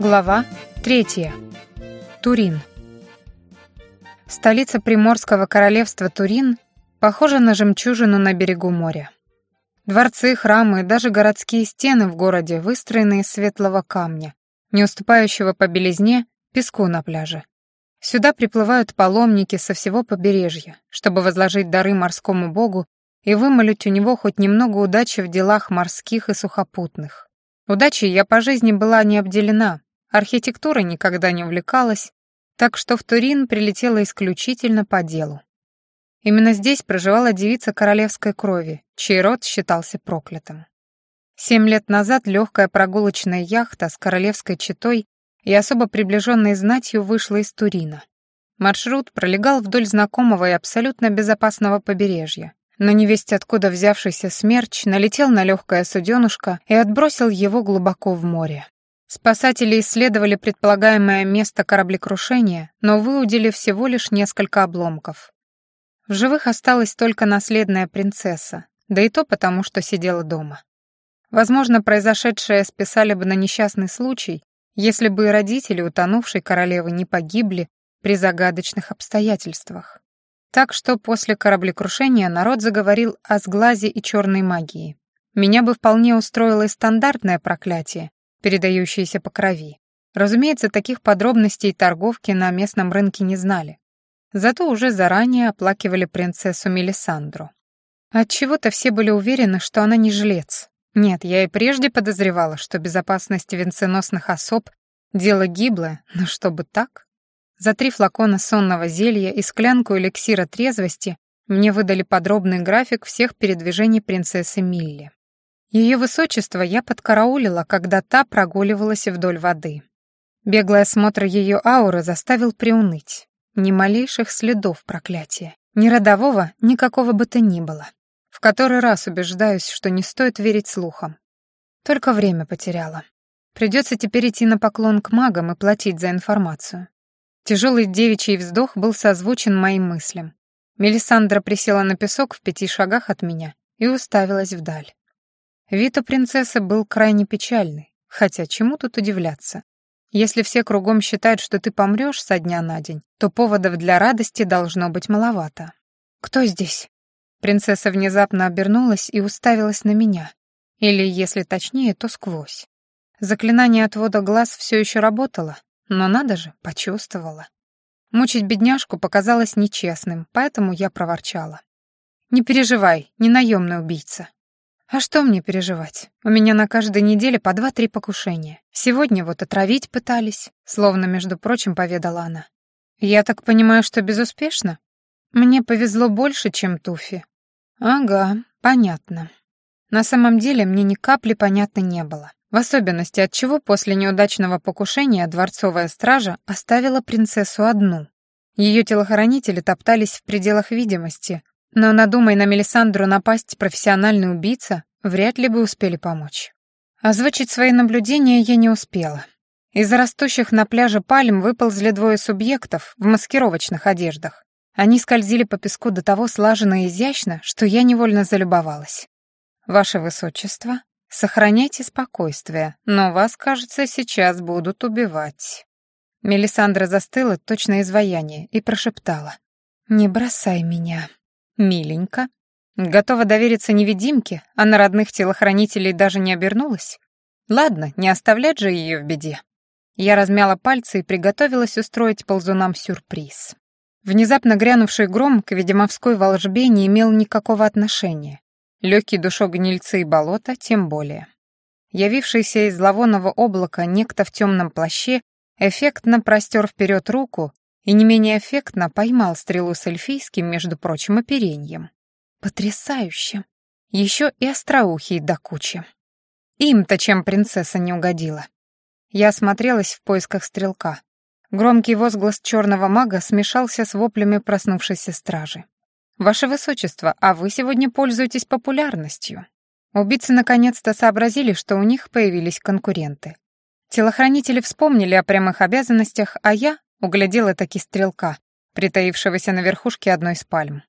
Глава третья. Турин. Столица Приморского королевства Турин похожа на жемчужину на берегу моря. Дворцы, храмы и даже городские стены в городе выстроены из светлого камня, не уступающего по белизне песку на пляже. Сюда приплывают паломники со всего побережья, чтобы возложить дары морскому богу и вымолить у него хоть немного удачи в делах морских и сухопутных. Удачей я по жизни была не обделена, Архитектурой никогда не увлекалась, так что в Турин прилетела исключительно по делу. Именно здесь проживала девица королевской крови, чей род считался проклятым. Семь лет назад легкая прогулочная яхта с королевской четой и особо приближенной знатью вышла из Турина. Маршрут пролегал вдоль знакомого и абсолютно безопасного побережья, но невесть откуда взявшийся смерч налетел на легкое суденушка и отбросил его глубоко в море. Спасатели исследовали предполагаемое место кораблекрушения, но выудили всего лишь несколько обломков. В живых осталась только наследная принцесса, да и то потому, что сидела дома. Возможно, произошедшее списали бы на несчастный случай, если бы и родители утонувшей королевы не погибли при загадочных обстоятельствах. Так что после кораблекрушения народ заговорил о сглазе и черной магии. Меня бы вполне устроило и стандартное проклятие, передающиеся по крови. Разумеется, таких подробностей торговки на местном рынке не знали. Зато уже заранее оплакивали принцессу Мелисандру. Отчего-то все были уверены, что она не жилец. Нет, я и прежде подозревала, что безопасность венценосных особ — дело гиблое, но чтобы так? За три флакона сонного зелья и склянку эликсира трезвости мне выдали подробный график всех передвижений принцессы Милли. Ее высочество я подкараулила, когда та прогуливалась вдоль воды. Беглый осмотр ее ауры заставил приуныть. Ни малейших следов проклятия. Ни родового, никакого бы то ни было. В который раз убеждаюсь, что не стоит верить слухам. Только время потеряла. Придется теперь идти на поклон к магам и платить за информацию. Тяжелый девичий вздох был созвучен моим мыслям. Мелисандра присела на песок в пяти шагах от меня и уставилась вдаль. Вид у принцессы был крайне печальный, хотя чему тут удивляться? Если все кругом считают, что ты помрешь со дня на день, то поводов для радости должно быть маловато. «Кто здесь?» Принцесса внезапно обернулась и уставилась на меня. Или, если точнее, то сквозь. Заклинание отвода глаз все еще работало, но надо же, почувствовала. Мучить бедняжку показалось нечестным, поэтому я проворчала. «Не переживай, не наемный убийца. А что мне переживать? У меня на каждой неделе по два-три покушения. Сегодня вот отравить пытались, словно, между прочим, поведала она. Я так понимаю, что безуспешно? Мне повезло больше, чем Туфи. Ага, понятно. На самом деле мне ни капли понятно не было. В особенности от чего после неудачного покушения дворцовая стража оставила принцессу одну. Ее телохранители топтались в пределах видимости, но надумай на Мелисандру напасть профессиональный убийца, вряд ли бы успели помочь. Озвучить свои наблюдения я не успела. Из растущих на пляже пальм выползли двое субъектов в маскировочных одеждах. Они скользили по песку до того слаженно и изящно, что я невольно залюбовалась. «Ваше Высочество, сохраняйте спокойствие, но вас, кажется, сейчас будут убивать». Мелисандра застыла, точно изваяние, и прошептала. «Не бросай меня». Миленько. Готова довериться невидимке, а на родных телохранителей даже не обернулась? Ладно, не оставлять же ее в беде. Я размяла пальцы и приготовилась устроить ползунам сюрприз. Внезапно грянувший гром к ведьмовской волжбе не имел никакого отношения. Легкий душок гнильцы и болота тем более. Явившийся из зловонного облака некто в темном плаще эффектно простер вперед руку и не менее эффектно поймал стрелу с эльфийским, между прочим, опереньем. Потрясающе! Еще и остроухий до кучи. Им-то чем принцесса не угодила. Я осмотрелась в поисках стрелка. Громкий возглас черного мага смешался с воплями проснувшейся стражи. «Ваше Высочество, а вы сегодня пользуетесь популярностью». Убийцы наконец-то сообразили, что у них появились конкуренты. Телохранители вспомнили о прямых обязанностях, а я Углядела таки стрелка, притаившегося на верхушке одной из пальм.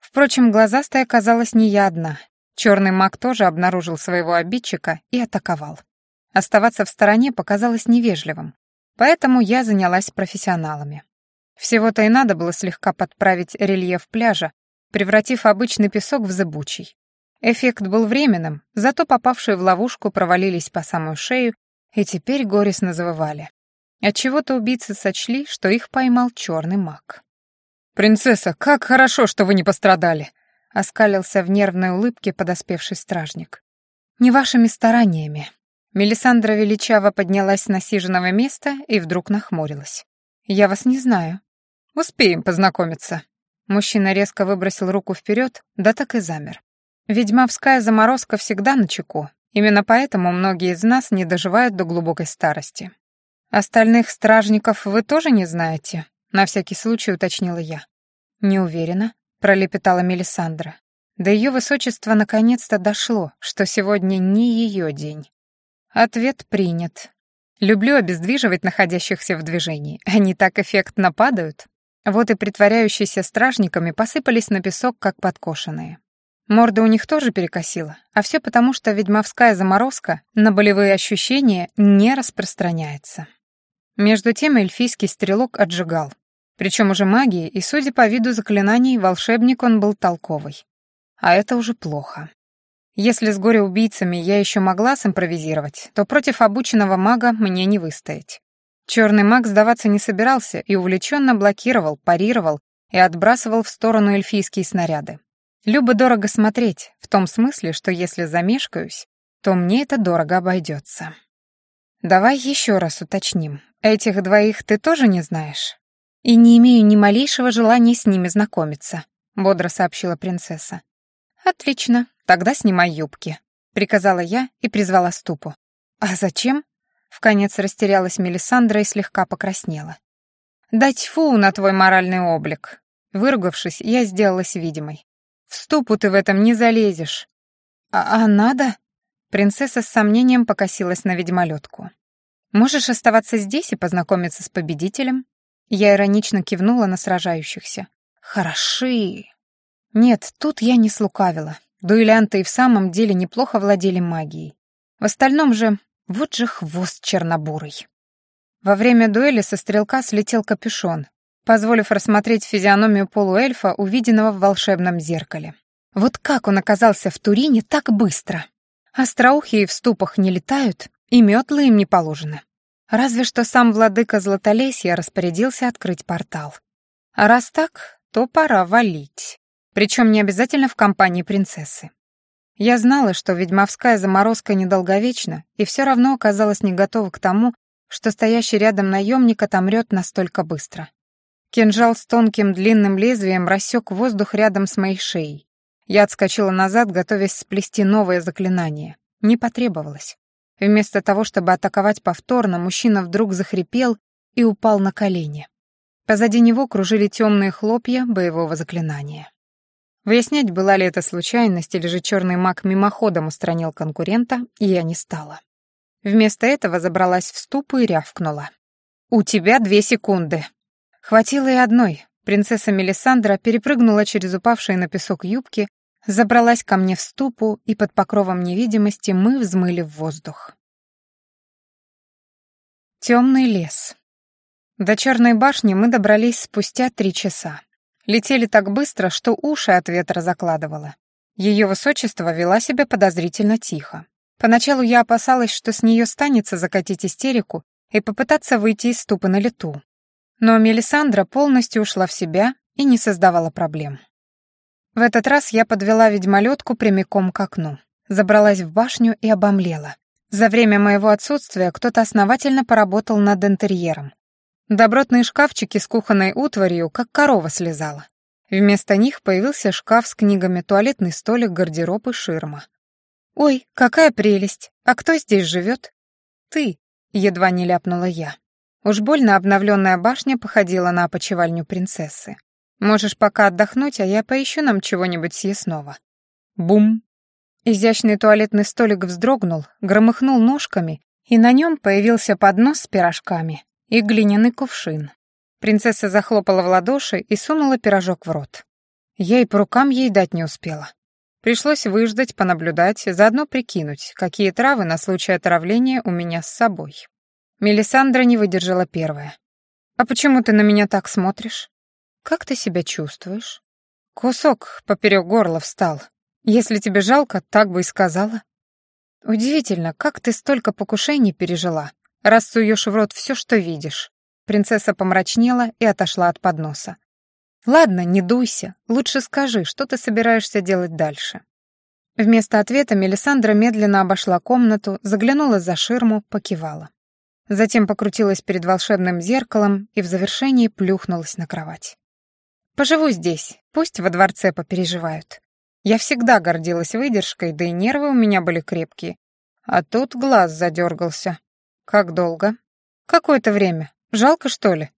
Впрочем, глазастая оказалась не я одна. Черный маг тоже обнаружил своего обидчика и атаковал. Оставаться в стороне показалось невежливым, поэтому я занялась профессионалами. Всего-то и надо было слегка подправить рельеф пляжа, превратив обычный песок в зыбучий. Эффект был временным, зато попавшие в ловушку провалились по самую шею и теперь горестно завывали. Отчего-то убийцы сочли, что их поймал черный маг. «Принцесса, как хорошо, что вы не пострадали!» — оскалился в нервной улыбке подоспевший стражник. «Не вашими стараниями». Мелисандра величаво поднялась с насиженного места и вдруг нахмурилась. «Я вас не знаю». «Успеем познакомиться». Мужчина резко выбросил руку вперед, да так и замер. Ведьмовская заморозка всегда на чеку. Именно поэтому многие из нас не доживают до глубокой старости. Остальных стражников вы тоже не знаете? На всякий случай уточнила я. Не уверена, пролепетала Мелисандра. До ее высочества наконец-то дошло, что сегодня не ее день. Ответ принят. Люблю обездвиживать находящихся в движении. Они так эффектно падают. Вот и притворяющиеся стражниками посыпались на песок, как подкошенные. Морда у них тоже перекосила, а все потому, что ведьмовская заморозка на болевые ощущения не распространяется. Между тем эльфийский стрелок отжигал. Причем уже магией, и, судя по виду заклинаний, волшебник он был толковый. А это уже плохо. Если с горе-убийцами я еще могла симпровизировать, то против обученного мага мне не выстоять. Черный маг сдаваться не собирался и увлеченно блокировал, парировал и отбрасывал в сторону эльфийские снаряды. Любо дорого смотреть, в том смысле, что если замешкаюсь, то мне это дорого обойдется. Давай еще раз уточним. Этих двоих ты тоже не знаешь? И не имею ни малейшего желания с ними знакомиться, бодро сообщила принцесса. Отлично, тогда снимай юбки, приказала я и призвала ступу. А зачем? Вконец растерялась Мелисандра и слегка покраснела. «Дать фу на твой моральный облик!» Выругавшись, я сделалась видимой. «В ступу ты в этом не залезешь!» «А, а надо?» Принцесса с сомнением покосилась на ведьмолетку. «Можешь оставаться здесь и познакомиться с победителем?» Я иронично кивнула на сражающихся. «Хороши!» Нет, тут я не слукавила. Дуэлянты и в самом деле неплохо владели магией. В остальном же, вот же хвост чернобурый. Во время дуэли со стрелка слетел капюшон, позволив рассмотреть физиономию полуэльфа, увиденного в волшебном зеркале. Вот как он оказался в Турине так быстро? Остроухие в ступах не летают, и метлы им не положено. Разве что сам владыка Златолесья распорядился открыть портал. А раз так, то пора валить. Причем не обязательно в компании принцессы. Я знала, что ведьмовская заморозка недолговечна, и все равно оказалась не готова к тому, что стоящий рядом наемник отомрет настолько быстро. Кинжал с тонким длинным лезвием рассек воздух рядом с моей шеей. Я отскочила назад, готовясь сплести новое заклинание. Не потребовалось. Вместо того, чтобы атаковать повторно, мужчина вдруг захрипел и упал на колени. Позади него кружили темные хлопья боевого заклинания. Выяснять, была ли это случайность или же черный маг мимоходом устранил конкурента, я не стала. Вместо этого забралась в ступу и рявкнула. «У тебя две секунды». Хватило и одной. Принцесса Мелисандра перепрыгнула через упавшие на песок юбки забралась ко мне в ступу, и под покровом невидимости мы взмыли в воздух. Темный лес. До Черной башни мы добрались спустя три часа. Летели так быстро, что уши от ветра закладывало. Ее высочество вела себя подозрительно тихо. Поначалу я опасалась, что с нее станется закатить истерику и попытаться выйти из ступы на лету. Но Мелисандра полностью ушла в себя и не создавала проблем. В этот раз я подвела ведьмолетку прямиком к окну, забралась в башню и обомлела. За время моего отсутствия кто-то основательно поработал над интерьером. Добротные шкафчики с кухонной утварью, как корова слезала. Вместо них появился шкаф с книгами, туалетный столик, гардероб и ширма. «Ой, какая прелесть! А кто здесь живет?» «Ты», — едва не ляпнула я. Уж больно обновленная башня походила на опочивальню принцессы. Можешь пока отдохнуть, а я поищу нам чего-нибудь съестного». Бум! Изящный туалетный столик вздрогнул, громыхнул ножками, и на нем появился поднос с пирожками и глиняный кувшин. Принцесса захлопала в ладоши и сунула пирожок в рот. Я и по рукам ей дать не успела. Пришлось выждать, понаблюдать, заодно прикинуть, какие травы на случай отравления у меня с собой. Мелисандра не выдержала первая. «А почему ты на меня так смотришь? Как ты себя чувствуешь?» Кусок поперек горла встал. Если тебе жалко, так бы и сказала. Удивительно, как ты столько покушений пережила, раз суешь в рот все, что видишь. Принцесса помрачнела и отошла от подноса. Ладно, не дуйся, лучше скажи, что ты собираешься делать дальше. Вместо ответа Мелисандра медленно обошла комнату, заглянула за ширму, покивала. Затем покрутилась перед волшебным зеркалом и в завершении плюхнулась на кровать. «Поживу здесь, пусть во дворце попереживают. Я всегда гордилась выдержкой, да и нервы у меня были крепкие. А тут глаз задергался. Как долго? Какое-то время. Жалко, что ли?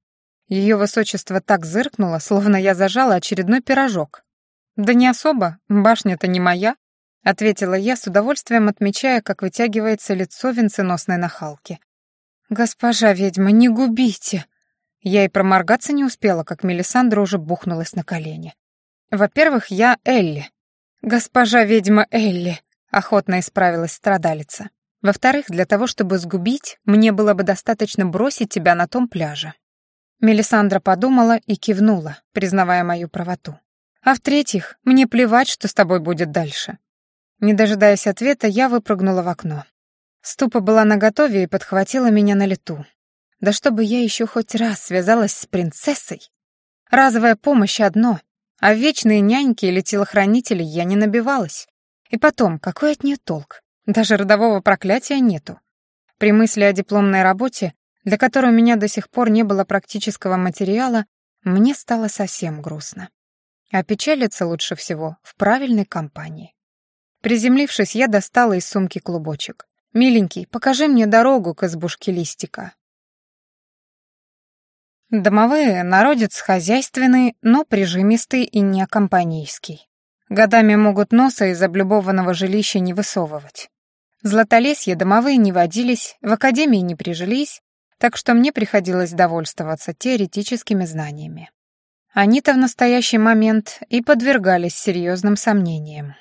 Ее высочество так зыркнуло, словно я зажала очередной пирожок. «Да не особо, башня-то не моя», — ответила я, с удовольствием отмечая, как вытягивается лицо венценосной нахалки. «Госпожа ведьма, не губите!» Я и проморгаться не успела, как Мелисандра уже бухнулась на колени. «Во-первых, я Элли, «Госпожа ведьма Элли», — охотно исправилась страдалица. «Во-вторых, для того, чтобы сгубить, мне было бы достаточно бросить тебя на том пляже». Мелисандра подумала и кивнула, признавая мою правоту. «А в-третьих, мне плевать, что с тобой будет дальше». Не дожидаясь ответа, я выпрыгнула в окно. Ступа была наготове и подхватила меня на лету. Да чтобы я еще хоть раз связалась с принцессой. Разовая помощь одно, а в вечные няньки или телохранители я не набивалась. И потом, какой от нее толк? Даже родового проклятия нету. При мысли о дипломной работе, для которой у меня до сих пор не было практического материала, мне стало совсем грустно. А печалиться лучше всего в правильной компании. Приземлившись, я достала из сумки клубочек. «Миленький, покажи мне дорогу к избушке листика». Домовые — народец хозяйственный, но прижимистый и не компанейский. Годами могут носа из облюбованного жилища не высовывать. Златолесье домовые не водились, в академии не прижились, так что мне приходилось довольствоваться теоретическими знаниями. Они-то в настоящий момент и подвергались серьезным сомнениям.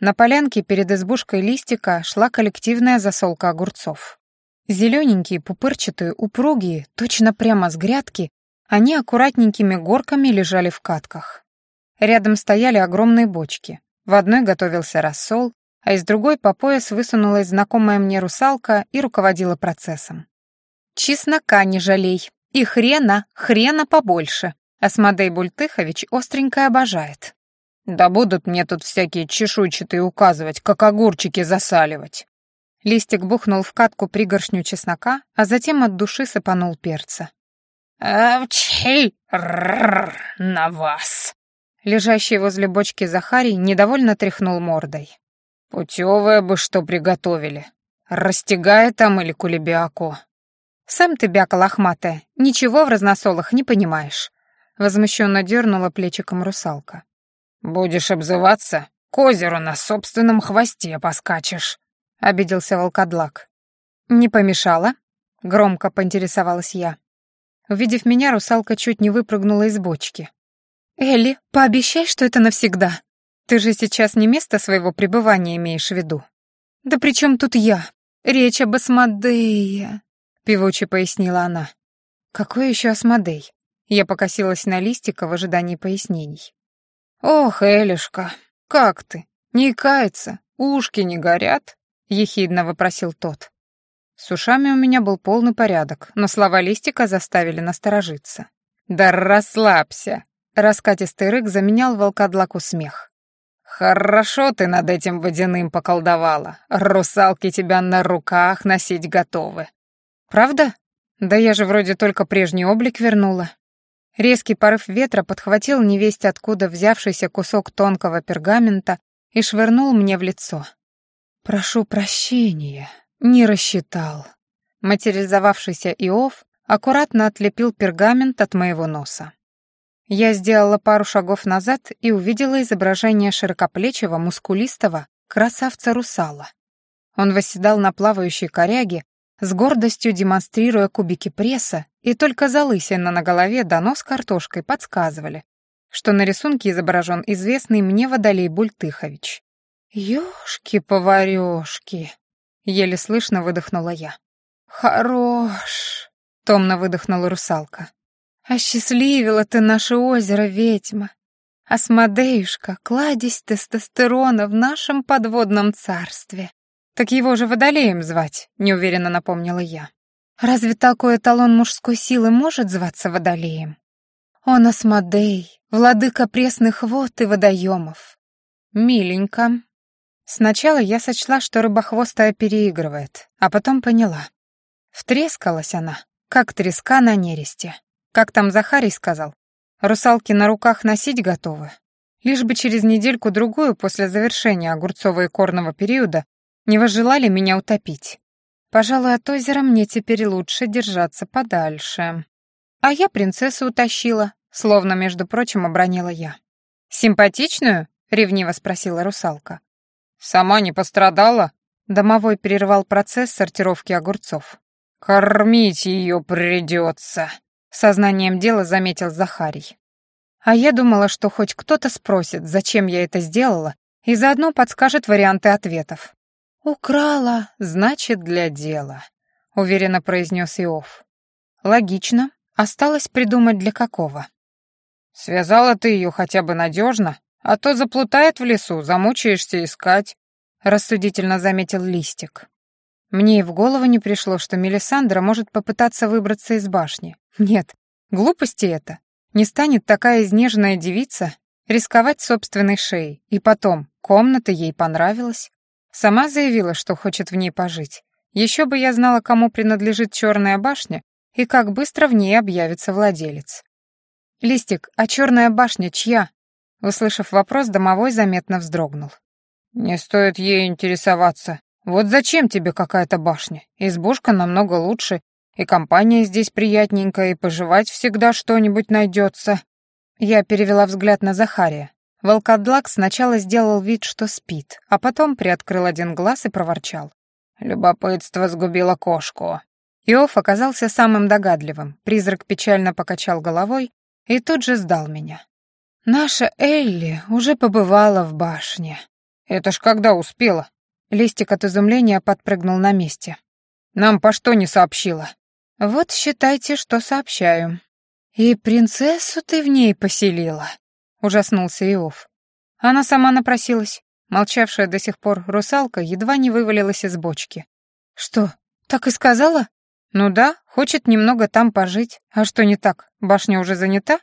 На полянке перед избушкой листика шла коллективная засолка огурцов. Зелененькие, пупырчатые, упругие, точно прямо с грядки, они аккуратненькими горками лежали в катках. Рядом стояли огромные бочки. В одной готовился рассол, а из другой по пояс высунулась знакомая мне русалка и руководила процессом. «Чеснока не жалей, и хрена, хрена побольше», Асмодей Бультыхович остренько обожает. «Да будут мне тут всякие чешуйчатые указывать, как огурчики засаливать», Листик бухнул в катку пригоршню чеснока, а затем от души сыпанул перца. «Авчхи! На вас!» Лежащий возле бочки Захарий недовольно тряхнул мордой. «Путевое бы что приготовили. Растягая там или кулебяку?» «Сам ты, бяка лохматая, ничего в разносолах не понимаешь», — возмущенно дернула плечиком русалка. «Будешь обзываться, к озеру на собственном хвосте поскачешь», — обиделся волкодлак. «Не помешала?» — громко поинтересовалась я. Увидев меня, русалка чуть не выпрыгнула из бочки. «Элли, пообещай, что это навсегда. Ты же сейчас не место своего пребывания имеешь в виду». «Да при чем тут я? Речь об Асмодее», — певуче пояснила она. «Какой еще Асмодей?» Я покосилась на листика в ожидании пояснений. «Ох, Элюшка, как ты? Не кается, ушки не горят?» — ехидно вопросил тот. С ушами у меня был полный порядок, но слова листика заставили насторожиться. «Да расслабься!» — раскатистый рык заменял волкодлаку смех. «Хорошо ты над этим водяным поколдовала. Русалки тебя на руках носить готовы». «Правда? Да я же вроде только прежний облик вернула». Резкий порыв ветра подхватил невесть откуда взявшийся кусок тонкого пергамента и швырнул мне в лицо. «Прошу прощения, не рассчитал». Материализовавшийся Иов аккуратно отлепил пергамент от моего носа. Я сделала пару шагов назад и увидела изображение широкоплечего, мускулистого красавца-русала. Он восседал на плавающей коряге, с гордостью демонстрируя кубики пресса, и только залысина на голове да нос картошкой подсказывали, что на рисунке изображен известный мне водолей Бультыхович. «Ёшки-поварёшки!» — еле слышно выдохнула я. «Хорош!» — томно выдохнула русалка. «Осчастливила ты наше озеро, ведьма! Асмодеюшка, кладезь тестостерона в нашем подводном царстве!» «Так его же водолеем звать», — неуверенно напомнила я. «Разве такой эталон мужской силы может зваться водолеем?» «Он Асмодей, владыка пресных вод и водоемов». «Миленько», Сначала я сочла, что рыбохвостая переигрывает, а потом поняла. Втрескалась она, как треска на нересте. Как там Захарий сказал? Русалки на руках носить готовы. Лишь бы через недельку-другую после завершения огурцово-икорного периода не возжелали меня утопить. Пожалуй, от озера мне теперь лучше держаться подальше. А я принцессу утащила, словно, между прочим, обронила я. «Симпатичную?» — ревниво спросила русалка. «Сама не пострадала?» Домовой перервал процесс сортировки огурцов. «Кормить ее придется», — сознанием дела заметил Захарий. А я думала, что хоть кто-то спросит, зачем я это сделала, и заодно подскажет варианты ответов. «Украла, значит, для дела», — уверенно произнес Иов. «Логично. Осталось придумать, для какого». «Связала ты ее хотя бы надежно, а то заплутает в лесу, замучаешься искать», — рассудительно заметил Листик. Мне и в голову не пришло, что Мелисандра может попытаться выбраться из башни. Нет, глупости это. Не станет такая изнеженная девица рисковать собственной шеей. И потом, комната ей понравилась. Сама заявила, что хочет в ней пожить. Еще бы я знала, кому принадлежит черная башня и как быстро в ней объявится владелец. «Листик, а черная башня чья?» Услышав вопрос, домовой заметно вздрогнул. «Не стоит ей интересоваться. Вот зачем тебе какая-то башня? Избушка намного лучше, и компания здесь приятненькая, и пожевать всегда что-нибудь найдется». Я перевела взгляд на Захария. Волкодлак сначала сделал вид, что спит, а потом приоткрыл один глаз и проворчал. «Любопытство сгубило кошку». Иов оказался самым догадливым. Призрак печально покачал головой и тут же сдал меня. «Наша Элли уже побывала в башне». «Это ж когда успела?» Листик от изумления подпрыгнул на месте. «Нам по что не сообщила?» «Вот считайте, что сообщаю». «И принцессу ты в ней поселила?» — ужаснулся Иов. Она сама напросилась. Молчавшая до сих пор русалка едва не вывалилась из бочки. «Что, так и сказала?» «Ну да, хочет немного там пожить. А что не так, башня уже занята?»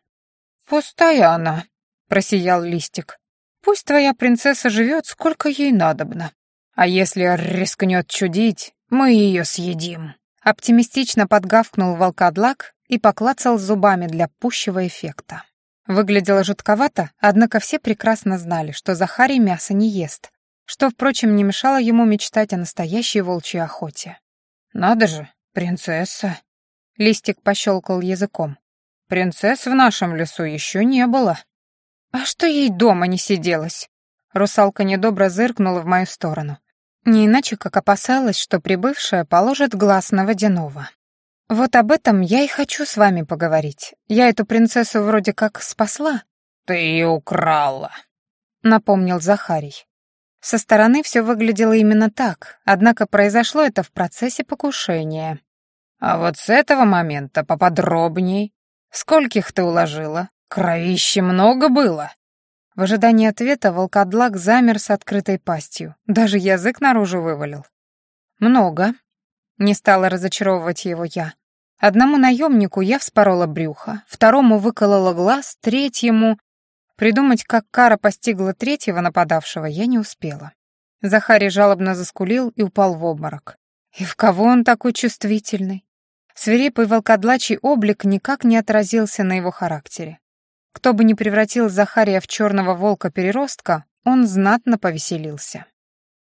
«Пустая она», — просиял Листик. «Пусть твоя принцесса живет, сколько ей надобно. А если рискнет чудить, мы ее съедим». Оптимистично подгавкнул волкодлак и поклацал зубами для пущего эффекта. Выглядело жутковато, однако все прекрасно знали, что Захарий мясо не ест, что, впрочем, не мешало ему мечтать о настоящей волчьей охоте. «Надо же, принцесса!» Листик пощелкал языком. «Принцесс в нашем лесу еще не было». «А что ей дома не сиделось?» Русалка недобро зыркнула в мою сторону. Не иначе, как опасалась, что прибывшая положит глаз на водяного. «Вот об этом я и хочу с вами поговорить. Я эту принцессу вроде как спасла». «Ты ее украла», — напомнил Захарий. Со стороны все выглядело именно так, однако произошло это в процессе покушения. «А вот с этого момента поподробней. Скольких ты уложила? Кровище много было?» В ожидании ответа волкодлак замер с открытой пастью, даже язык наружу вывалил. «Много», не стала разочаровывать его я. Одному наемнику я вспорола брюхо, второму выколола глаз, третьему... Придумать, как кара постигла третьего нападавшего, я не успела. Захарий жалобно заскулил и упал в обморок. И в кого он такой чувствительный? Свирепый волкодлачий облик никак не отразился на его характере. Кто бы ни превратил Захария в черного волка-переростка, он знатно повеселился.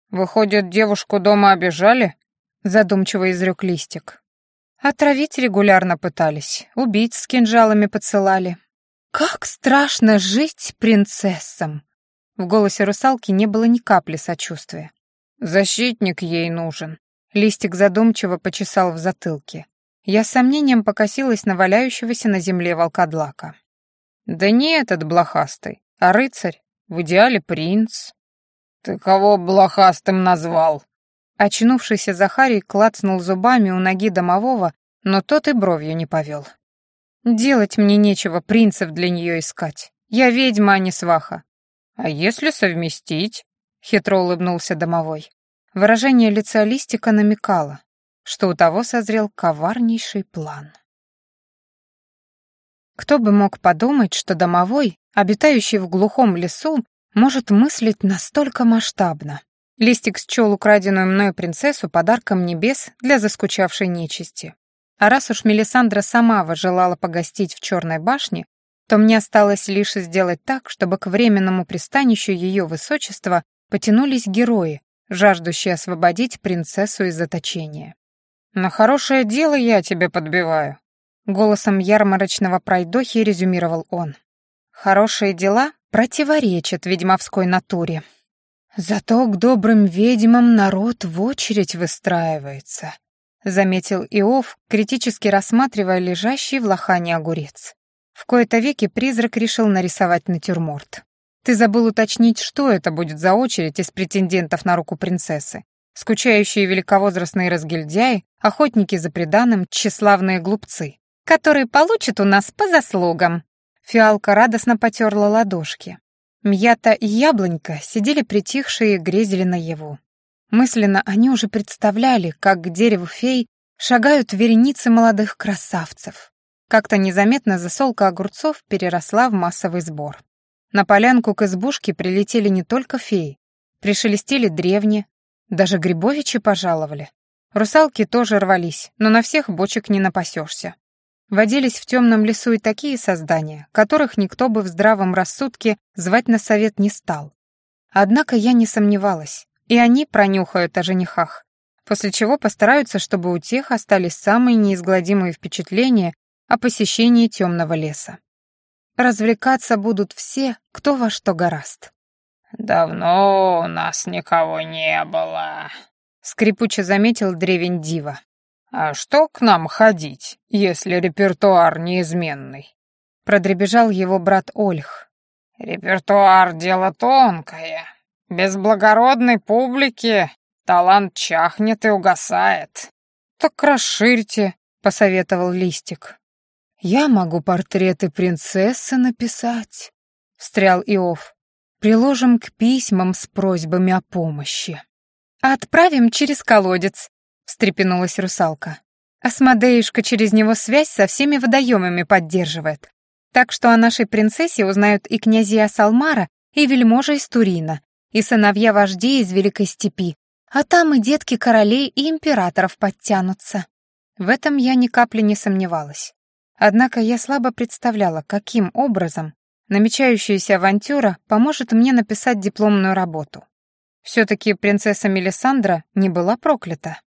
«Выходит, девушку дома обижали?» Задумчиво изрек листик. Отравить регулярно пытались, убить с кинжалами подсылали. Как страшно жить принцессам! В голосе русалки не было ни капли сочувствия. Защитник ей нужен. Листик задумчиво почесал в затылке. Я с сомнением покосилась на валяющегося на земле волкодлака. Да не этот блохастый, а рыцарь, в идеале принц. «Ты кого блохастым назвал?» Очнувшийся Захарий клацнул зубами у ноги домового, но тот и бровью не повел. «Делать мне нечего принцев для нее искать. Я ведьма, а не сваха». «А если совместить?» — хитро улыбнулся домовой. Выражение лица листика намекало, что у того созрел коварнейший план. Кто бы мог подумать, что домовой, обитающий в глухом лесу, может мыслить настолько масштабно. Листик счел украденную мною принцессу подарком небес для заскучавшей нечисти. А раз уж Мелисандра сама возжелала погостить в Черной башне, то мне осталось лишь сделать так, чтобы к временному пристанищу ее высочества потянулись герои, жаждущие освободить принцессу из заточения. «На хорошее дело я тебе подбиваю», — голосом ярмарочного пройдохи резюмировал он. «Хорошие дела противоречат ведьмовской натуре», «Зато к добрым ведьмам народ в очередь выстраивается», — заметил Иов, критически рассматривая лежащий в лохане огурец. В кои-то веки призрак решил нарисовать натюрморт. «Ты забыл уточнить, что это будет за очередь из претендентов на руку принцессы. Скучающие великовозрастные разгильдяи, охотники за преданным, тщеславные глупцы, которые получат у нас по заслугам». Фиалка радостно потерла ладошки. Мьята и Яблонька сидели притихшие и грезили наяву. Мысленно они уже представляли, как к дереву фей шагают вереницы молодых красавцев. Как-то незаметно засолка огурцов переросла в массовый сбор. На полянку к избушке прилетели не только феи, пришелестели древние, даже Грибовичи пожаловали. Русалки тоже рвались, но на всех бочек не напасешься. Водились в темном лесу и такие создания, которых никто бы в здравом рассудке звать на совет не стал. Однако я не сомневалась, и они пронюхают о женихах, после чего постараются, чтобы у тех остались самые неизгладимые впечатления о посещении темного леса. Развлекаться будут все, кто во что гораст. «Давно у нас никого не было», — скрипуче заметил древень Дива. «А что к нам ходить, если репертуар неизменный?» Продребежал его брат Ольх. «Репертуар — дело тонкое. Без благородной публики талант чахнет и угасает». «Так расширьте», — посоветовал Листик. «Я могу портреты принцессы написать», — встрял Иов. «Приложим к письмам с просьбами о помощи». «Отправим через колодец», встрепенулась русалка. Асмодеюшка через него связь со всеми водоемами поддерживает. Так что о нашей принцессе узнают и князья Салмара, и вельможа из Турина, и сыновья вождей из Великой Степи, а там и детки королей и императоров подтянутся. В этом я ни капли не сомневалась. Однако я слабо представляла, каким образом намечающаяся авантюра поможет мне написать дипломную работу. Все-таки принцесса Мелисандра не была проклята.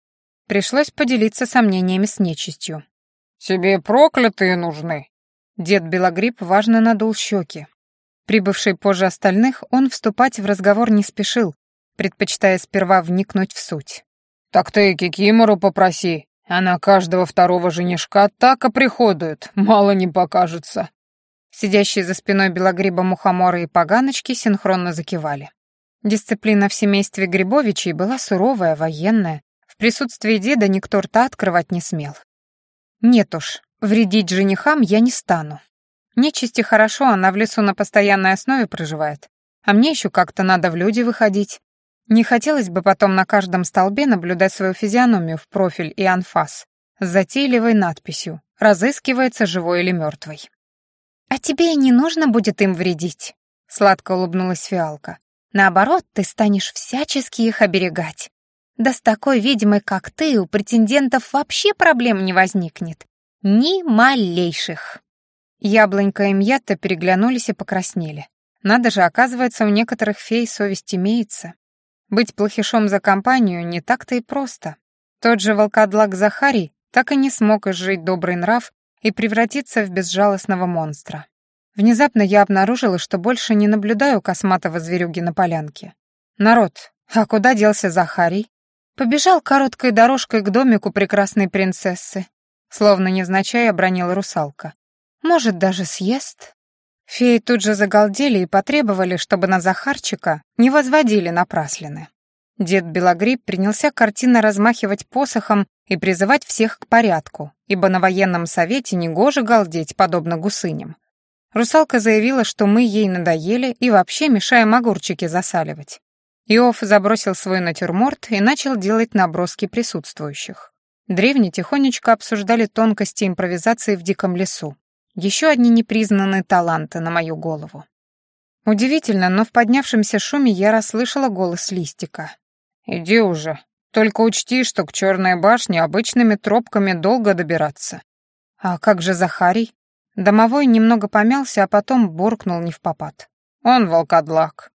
Пришлось поделиться сомнениями с нечистью. «Тебе проклятые нужны?» Дед Белогриб важно надул щеки. Прибывший позже остальных, он вступать в разговор не спешил, предпочитая сперва вникнуть в суть. «Так ты Кикимору попроси, она каждого второго женишка так и приходует, мало не покажется». Сидящие за спиной Белогриба мухоморы и поганочки синхронно закивали. Дисциплина в семействе Грибовичей была суровая, военная, в присутствии деда никто рта открывать не смел. Нет уж, вредить женихам я не стану. Нечисти хорошо, она в лесу на постоянной основе проживает. А мне еще как-то надо в люди выходить. Не хотелось бы потом на каждом столбе наблюдать свою физиономию в профиль и анфас с затейливой надписью «Разыскивается живой или мертвый». «А тебе и не нужно будет им вредить», — сладко улыбнулась Фиалка. «Наоборот, ты станешь всячески их оберегать. Да с такой ведьмой, как ты, у претендентов вообще проблем не возникнет. Ни малейших. Яблонька и Мьятта переглянулись и покраснели. Надо же, оказывается, у некоторых фей совесть имеется. Быть плохишом за компанию не так-то и просто. Тот же волкодлак Захарий так и не смог изжить добрый нрав и превратиться в безжалостного монстра. Внезапно я обнаружила, что больше не наблюдаю косматого зверюги на полянке. Народ, а куда делся Захарий? Побежал короткой дорожкой к домику прекрасной принцессы. Словно невзначай обронила русалка. Может, даже съест? Феи тут же загалдели и потребовали, чтобы на Захарчика не возводили напраслины. Дед Белогриб принялся картинно размахивать посохом и призывать всех к порядку, ибо на военном совете негоже галдеть, подобно гусыням. Русалка заявила, что мы ей надоели и вообще мешаем огурчики засаливать. Иов забросил свой натюрморт и начал делать наброски присутствующих. Древние тихонечко обсуждали тонкости импровизации в диком лесу. Еще одни непризнанные таланты на мою голову. Удивительно, но в поднявшемся шуме я расслышала голос Листика. «Иди уже. Только учти, что к Черной башне обычными тропками долго добираться». «А как же Захарий?» Домовой немного помялся, а потом буркнул не в попад. «Он волкодлак».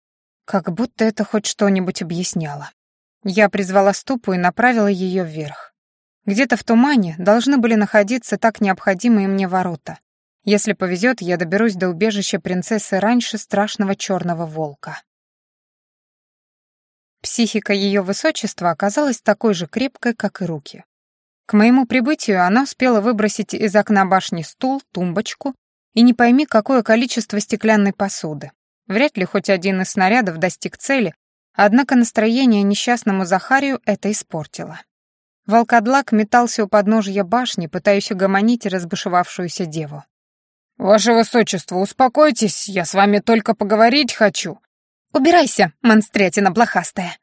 Как будто это хоть что-нибудь объясняло. Я призвала ступу и направила ее вверх. Где-то в тумане должны были находиться так необходимые мне ворота, если повезет, я доберусь до убежища принцессы раньше страшного черного волка. Психика ее высочества оказалась такой же крепкой, как и руки. К моему прибытию она успела выбросить из окна башни стул, тумбочку и не пойми, какое количество стеклянной посуды. Вряд ли хоть один из снарядов достиг цели, однако настроение несчастному Захарию это испортило. Волкодлак метался у подножья башни, пытаясь угомонить разбушевавшуюся деву. «Ваше высочество, успокойтесь, я с вами только поговорить хочу». «Убирайся, монстрятина блохастая!»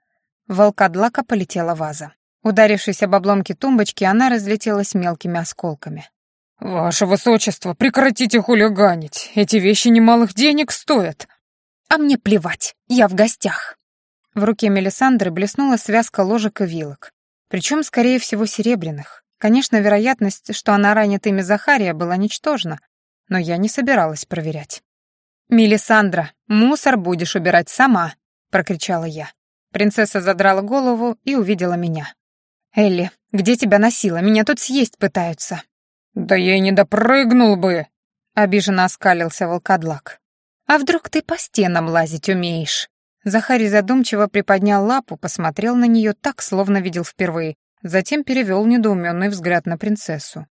Волкодлака полетела ваза. Ударившись об обломки тумбочки, она разлетелась мелкими осколками. «Ваше высочество, прекратите хулиганить. Эти вещи немалых денег стоят». «А мне плевать, я в гостях». В руке Мелисандры блеснула связка ложек и вилок. Причем, скорее всего, серебряных. Конечно, вероятность, что она ранит ими Захария, была ничтожна, но я не собиралась проверять. «Мелисандра, мусор будешь убирать сама», — прокричала я. Принцесса задрала голову и увидела меня. «Элли, где тебя носила? Меня тут съесть пытаются». «Да я и не допрыгнул бы», — обиженно оскалился волкодлак. «А вдруг ты по стенам лазить умеешь?» Захарий задумчиво приподнял лапу, посмотрел на нее так, словно видел впервые, затем перевел недоуменный взгляд на принцессу.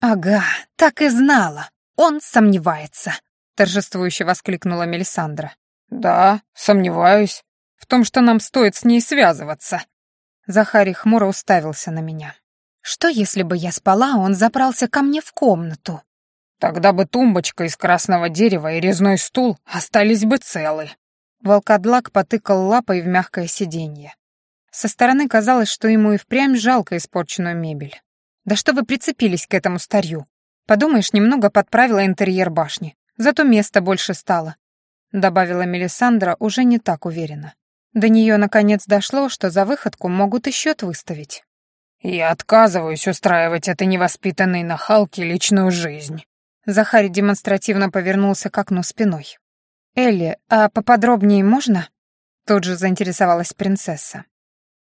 «Ага, так и знала. «Он сомневается», — торжествующе воскликнула Мелисандра. «Да, сомневаюсь. В том, что нам стоит с ней связываться». Захарий хмуро уставился на меня. «Что, если бы я спала, он забрался ко мне в комнату?» «Тогда бы тумбочка из красного дерева и резной стул остались бы целы». Волкодлак потыкал лапой в мягкое сиденье. Со стороны казалось, что ему и впрямь жалко испорченную мебель. «Да что вы прицепились к этому старью? Подумаешь, немного подправила интерьер башни. Зато места больше стало», — добавила Мелисандра уже не так уверенно. До нее наконец дошло, что за выходку могут и счет выставить. «Я отказываюсь устраивать этой невоспитанной нахалке личную жизнь». Захарий демонстративно повернулся к окну спиной. «Элли, а поподробнее можно?» Тут же заинтересовалась принцесса.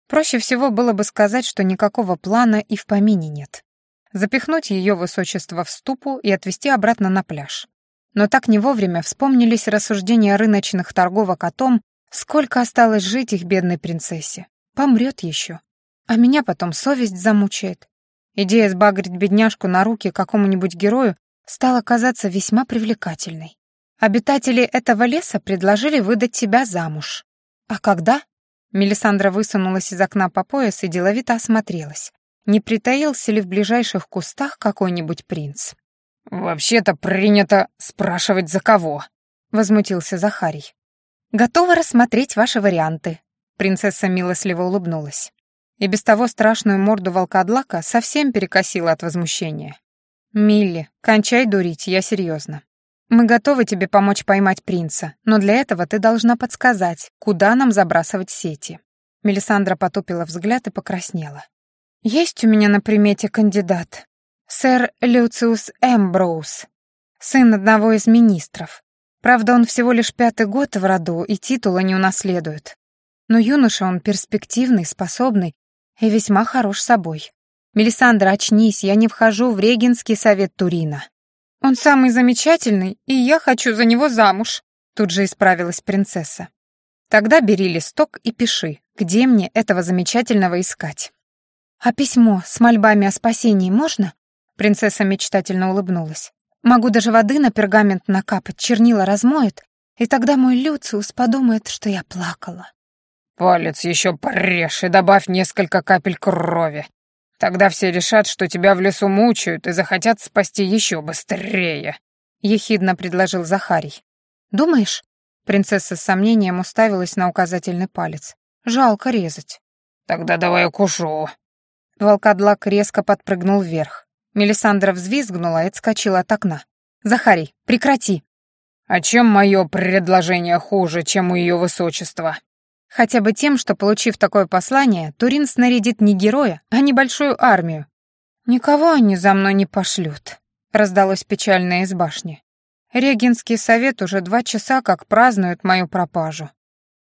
Проще всего было бы сказать, что никакого плана и в помине нет запихнуть ее высочество в ступу и отвезти обратно на пляж. Но так не вовремя вспомнились рассуждения рыночных торговок о том, сколько осталось жить их бедной принцессе. Помрет еще. А меня потом совесть замучает. Идея сбагрить бедняжку на руки какому-нибудь герою стала казаться весьма привлекательной. Обитатели этого леса предложили выдать себя замуж. А когда? Мелисандра высунулась из окна по пояс и деловито осмотрелась не притаился ли в ближайших кустах какой-нибудь принц. «Вообще-то принято спрашивать, за кого», — возмутился Захарий. «Готова рассмотреть ваши варианты», — принцесса милостливо улыбнулась. И без того страшную морду волкодлака совсем перекосила от возмущения. «Милли, кончай дурить, я серьезно. Мы готовы тебе помочь поймать принца, но для этого ты должна подсказать, куда нам забрасывать сети». Мелисандра потупила взгляд и покраснела. Есть у меня на примете кандидат. Сэр Люциус Эмброуз, сын одного из министров. Правда, он всего лишь пятый год в роду и титула не унаследует. Но юноша он перспективный, способный и весьма хорош собой. Мелисандра, очнись, я не вхожу в регенский совет Турина. Он самый замечательный, и я хочу за него замуж, тут же исправилась принцесса. Тогда бери листок и пиши, где мне этого замечательного искать. «А письмо с мольбами о спасении можно?» Принцесса мечтательно улыбнулась. Могу даже воды на пергамент накапать, чернила размоет, и тогда мой Люциус подумает, что я плакала. Палец еще порежь и добавь несколько капель крови. Тогда все решат, что тебя в лесу мучают и захотят спасти еще быстрее», — ехидно предложил Захарий. «Думаешь?» Принцесса с сомнением уставилась на указательный палец. «Жалко резать». «Тогда давай укушу». Волкодлак резко подпрыгнул вверх. Мелисандра взвизгнула и отскочила от окна. «Захарий, прекрати!» «А чем мое предложение хуже, чем у ее высочества?» Хотя бы тем, что, получив такое послание, Турин снарядит не героя, а небольшую армию. «Никого они за мной не пошлют», — раздалось печальное из башни. «Регенский совет уже два часа как празднует мою пропажу».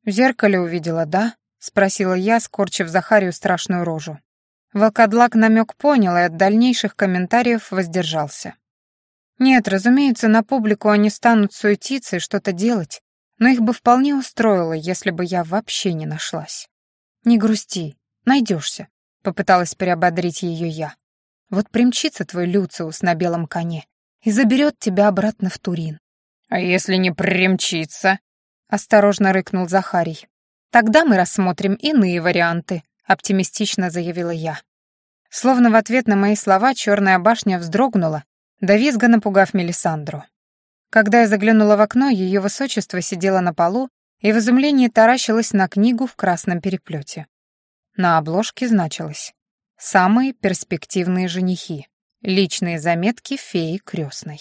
«В зеркале увидела, да?» — спросила я, скорчив Захарию страшную рожу. Волкодлак намек понял и от дальнейших комментариев воздержался. Нет, разумеется, на публику они станут суетиться и что-то делать, но их бы вполне устроило, если бы я вообще не нашлась. «Не грусти, найдешься», — попыталась приободрить ее я. «Вот примчится твой Люциус на белом коне и заберет тебя обратно в Турин». «А если не примчится?» — осторожно рыкнул Захарий. «Тогда мы рассмотрим иные варианты», — оптимистично заявила я. Словно в ответ на мои слова черная башня вздрогнула, до визга напугав Мелисандру. Когда я заглянула в окно, ее высочество сидело на полу и в изумлении таращилось на книгу в красном переплете. На обложке значилось «Самые перспективные женихи. Личные заметки феи крестной».